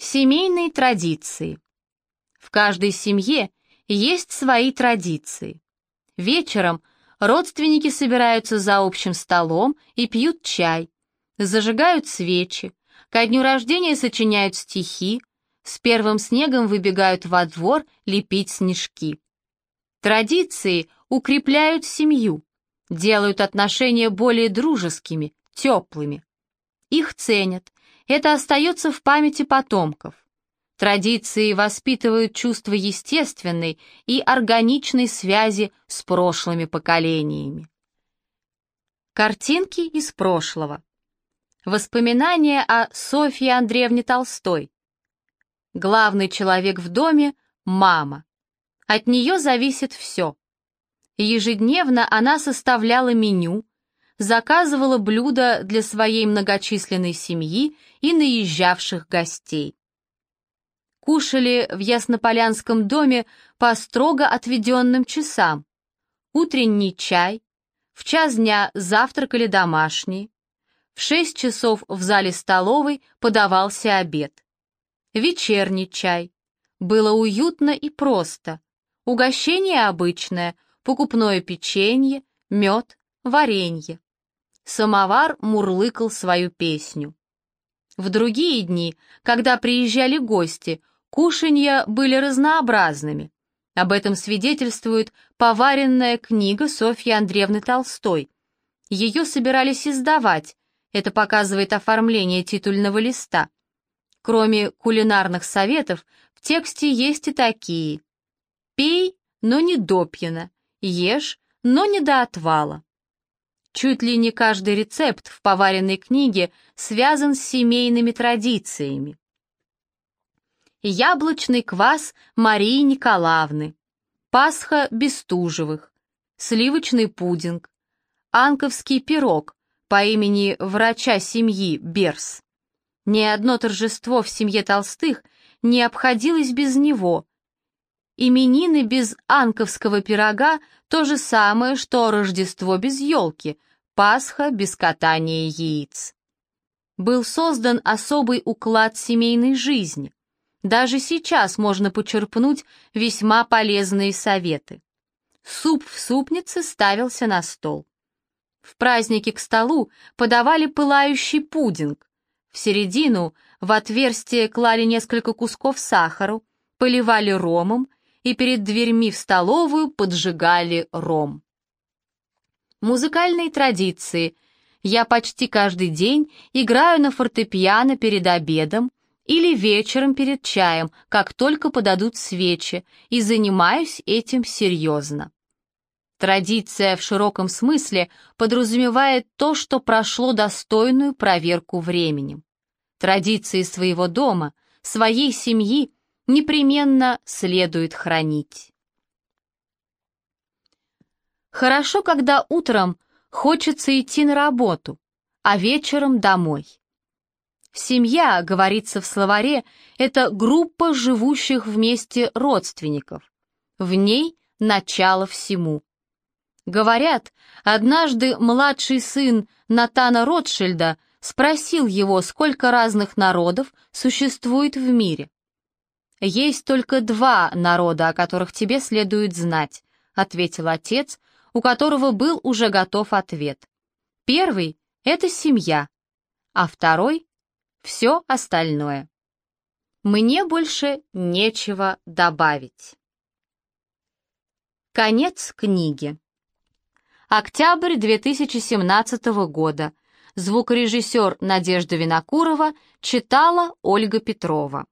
Семейные традиции. В каждой семье есть свои традиции. Вечером родственники собираются за общим столом и пьют чай, зажигают свечи, ко дню рождения сочиняют стихи, с первым снегом выбегают во двор лепить снежки. Традиции укрепляют семью, делают отношения более дружескими, теплыми. Их ценят, это остается в памяти потомков. Традиции воспитывают чувство естественной и органичной связи с прошлыми поколениями. Картинки из прошлого. Воспоминания о Софье Андреевне Толстой. Главный человек в доме — мама. От нее зависит все. Ежедневно она составляла меню, заказывала блюда для своей многочисленной семьи и наезжавших гостей. Кушали в Яснополянском доме по строго отведенным часам. Утренний чай, в час дня завтракали домашние, в шесть часов в зале столовой подавался обед. Вечерний чай. Было уютно и просто. Угощение обычное, покупное печенье, мед, варенье. Самовар мурлыкал свою песню. В другие дни, когда приезжали гости, кушанья были разнообразными. Об этом свидетельствует поваренная книга Софьи Андреевны Толстой. Ее собирались издавать, это показывает оформление титульного листа. Кроме кулинарных советов, в тексте есть и такие. «Пей, но не допьяно, ешь, но не до отвала». Чуть ли не каждый рецепт в поваренной книге связан с семейными традициями. Яблочный квас Марии Николаевны, Пасха Бестужевых, сливочный пудинг, анковский пирог по имени врача семьи Берс. Ни одно торжество в семье Толстых не обходилось без него. Именины без анковского пирога — то же самое, что Рождество без елки — Пасха без катания яиц. Был создан особый уклад семейной жизни. Даже сейчас можно почерпнуть весьма полезные советы. Суп в супнице ставился на стол. В празднике к столу подавали пылающий пудинг. В середину в отверстие клали несколько кусков сахара, поливали ромом и перед дверьми в столовую поджигали ром. Музыкальные традиции. Я почти каждый день играю на фортепиано перед обедом или вечером перед чаем, как только подадут свечи, и занимаюсь этим серьезно. Традиция в широком смысле подразумевает то, что прошло достойную проверку временем. Традиции своего дома, своей семьи непременно следует хранить. Хорошо, когда утром хочется идти на работу, а вечером домой. Семья, говорится в словаре, это группа живущих вместе родственников. В ней начало всему. Говорят, однажды младший сын Натана Ротшильда спросил его, сколько разных народов существует в мире. «Есть только два народа, о которых тебе следует знать», — ответил отец, у которого был уже готов ответ. Первый — это семья, а второй — все остальное. Мне больше нечего добавить. Конец книги. Октябрь 2017 года. Звукорежиссер Надежда Винокурова читала Ольга Петрова.